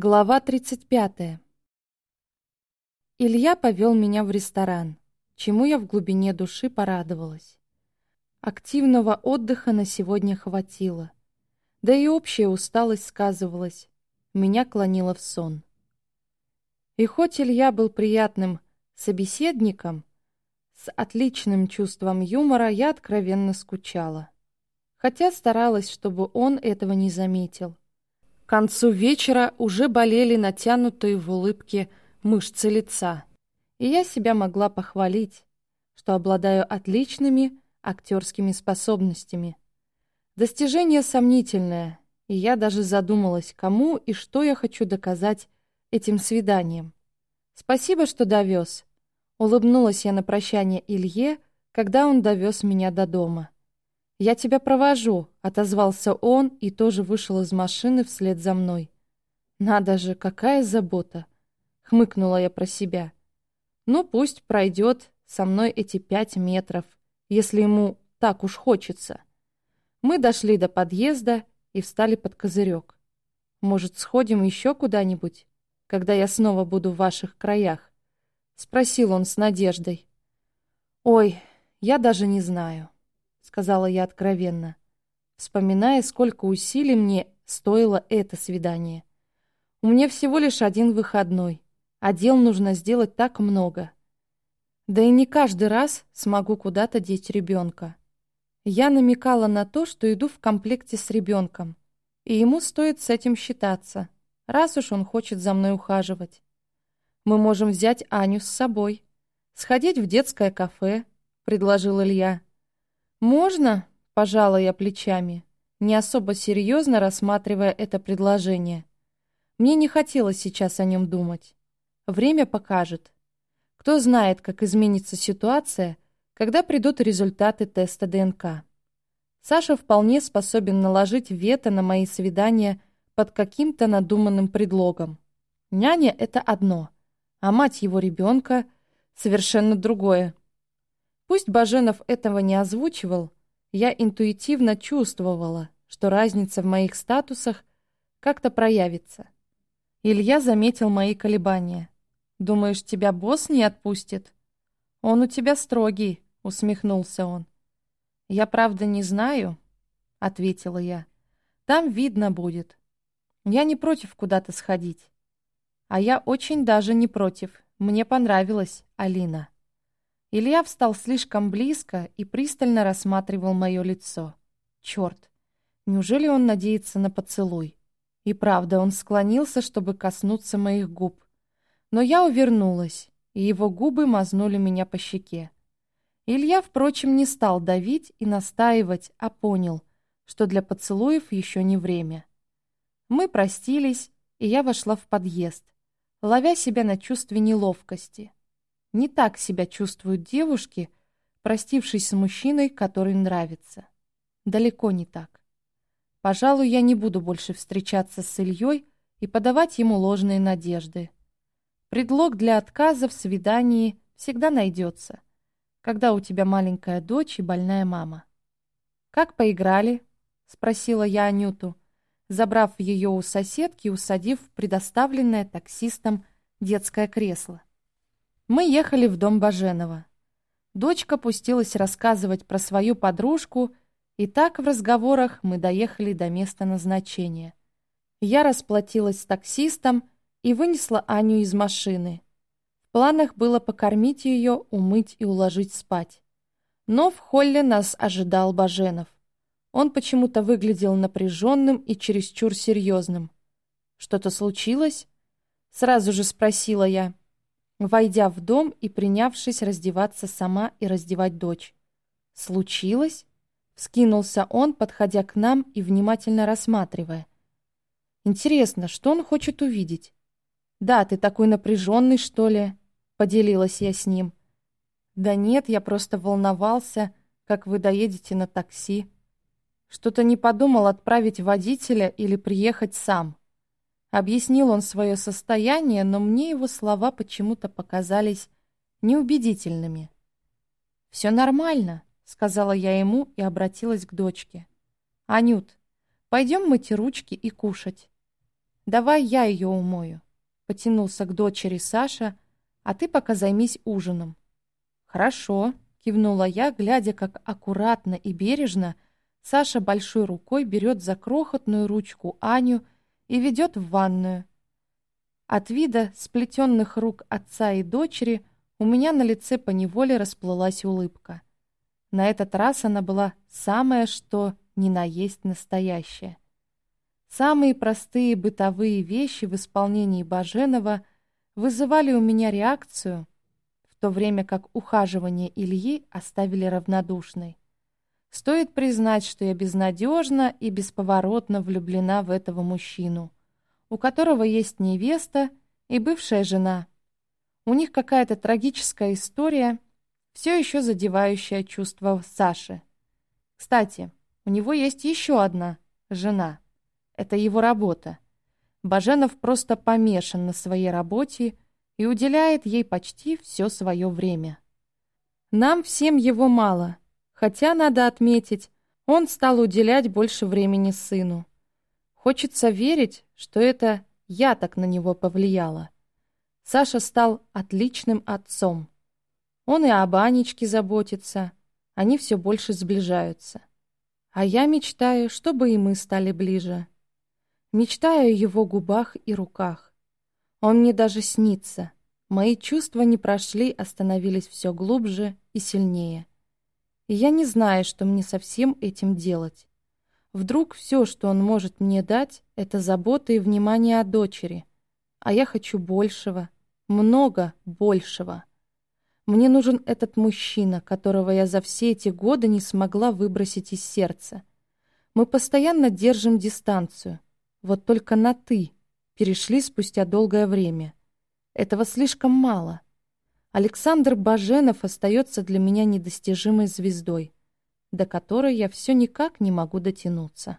Глава 35. Илья повел меня в ресторан, чему я в глубине души порадовалась. Активного отдыха на сегодня хватило. Да и общая усталость сказывалась. Меня клонило в сон. И хоть Илья был приятным собеседником, с отличным чувством юмора я откровенно скучала. Хотя старалась, чтобы он этого не заметил. К концу вечера уже болели натянутые в улыбке мышцы лица, и я себя могла похвалить, что обладаю отличными актерскими способностями. Достижение сомнительное, и я даже задумалась, кому и что я хочу доказать этим свиданием. Спасибо, что довез. Улыбнулась я на прощание Илье, когда он довез меня до дома. «Я тебя провожу», — отозвался он и тоже вышел из машины вслед за мной. «Надо же, какая забота!» — хмыкнула я про себя. «Ну, пусть пройдет со мной эти пять метров, если ему так уж хочется». Мы дошли до подъезда и встали под козырек. «Может, сходим еще куда-нибудь, когда я снова буду в ваших краях?» — спросил он с надеждой. «Ой, я даже не знаю» сказала я откровенно, вспоминая, сколько усилий мне стоило это свидание. У меня всего лишь один выходной, а дел нужно сделать так много. Да и не каждый раз смогу куда-то деть ребенка. Я намекала на то, что иду в комплекте с ребенком, и ему стоит с этим считаться, раз уж он хочет за мной ухаживать. Мы можем взять Аню с собой, сходить в детское кафе, предложил Илья. «Можно?» — пожала я плечами, не особо серьезно рассматривая это предложение. Мне не хотелось сейчас о нем думать. Время покажет. Кто знает, как изменится ситуация, когда придут результаты теста ДНК. Саша вполне способен наложить вето на мои свидания под каким-то надуманным предлогом. Няня — это одно, а мать его ребенка — совершенно другое. Пусть Баженов этого не озвучивал, я интуитивно чувствовала, что разница в моих статусах как-то проявится. Илья заметил мои колебания. «Думаешь, тебя босс не отпустит?» «Он у тебя строгий», — усмехнулся он. «Я правда не знаю», — ответила я. «Там видно будет. Я не против куда-то сходить». «А я очень даже не против. Мне понравилась Алина». Илья встал слишком близко и пристально рассматривал мое лицо. Черт, неужели он надеется на поцелуй? И правда, он склонился, чтобы коснуться моих губ. Но я увернулась, и его губы мазнули меня по щеке. Илья, впрочем, не стал давить и настаивать, а понял, что для поцелуев еще не время. Мы простились, и я вошла в подъезд, ловя себя на чувстве неловкости — не так себя чувствуют девушки, простившись с мужчиной, который нравится. Далеко не так. Пожалуй, я не буду больше встречаться с Ильей и подавать ему ложные надежды. Предлог для отказа в свидании всегда найдется, когда у тебя маленькая дочь и больная мама. «Как поиграли?» — спросила я Анюту, забрав ее у соседки и усадив в предоставленное таксистом детское кресло. Мы ехали в дом Баженова. Дочка пустилась рассказывать про свою подружку, и так в разговорах мы доехали до места назначения. Я расплатилась с таксистом и вынесла Аню из машины. В планах было покормить ее, умыть и уложить спать. Но в холле нас ожидал Баженов. Он почему-то выглядел напряженным и чересчур серьезным. «Что-то случилось?» Сразу же спросила я войдя в дом и принявшись раздеваться сама и раздевать дочь. «Случилось?» — вскинулся он, подходя к нам и внимательно рассматривая. «Интересно, что он хочет увидеть?» «Да, ты такой напряженный, что ли?» — поделилась я с ним. «Да нет, я просто волновался, как вы доедете на такси. Что-то не подумал отправить водителя или приехать сам». Объяснил он свое состояние, но мне его слова почему-то показались неубедительными. «Все нормально», — сказала я ему и обратилась к дочке. «Анют, пойдем мыть ручки и кушать». давай я ее умою», — потянулся к дочери Саша, «а ты пока займись ужином». «Хорошо», — кивнула я, глядя, как аккуратно и бережно Саша большой рукой берет за крохотную ручку Аню и ведет в ванную. От вида сплетенных рук отца и дочери у меня на лице поневоле расплылась улыбка. На этот раз она была самая что ни на есть настоящая. Самые простые бытовые вещи в исполнении Баженова вызывали у меня реакцию, в то время как ухаживание Ильи оставили равнодушной. Стоит признать, что я безнадежно и бесповоротно влюблена в этого мужчину, у которого есть невеста и бывшая жена. У них какая-то трагическая история, все еще задевающая чувства Саши. Кстати, у него есть еще одна жена. Это его работа. Баженов просто помешан на своей работе и уделяет ей почти все свое время. Нам всем его мало, хотя, надо отметить, он стал уделять больше времени сыну. Хочется верить, что это я так на него повлияла. Саша стал отличным отцом. Он и об Анечке заботится, они все больше сближаются. А я мечтаю, чтобы и мы стали ближе. Мечтаю о его губах и руках. Он мне даже снится. Мои чувства не прошли, остановились все глубже и сильнее. И я не знаю, что мне со всем этим делать. Вдруг все, что он может мне дать, это забота и внимание о дочери. А я хочу большего, много большего. Мне нужен этот мужчина, которого я за все эти годы не смогла выбросить из сердца. Мы постоянно держим дистанцию. Вот только на «ты» перешли спустя долгое время. Этого слишком мало. Александр Баженов остается для меня недостижимой звездой, до которой я все никак не могу дотянуться.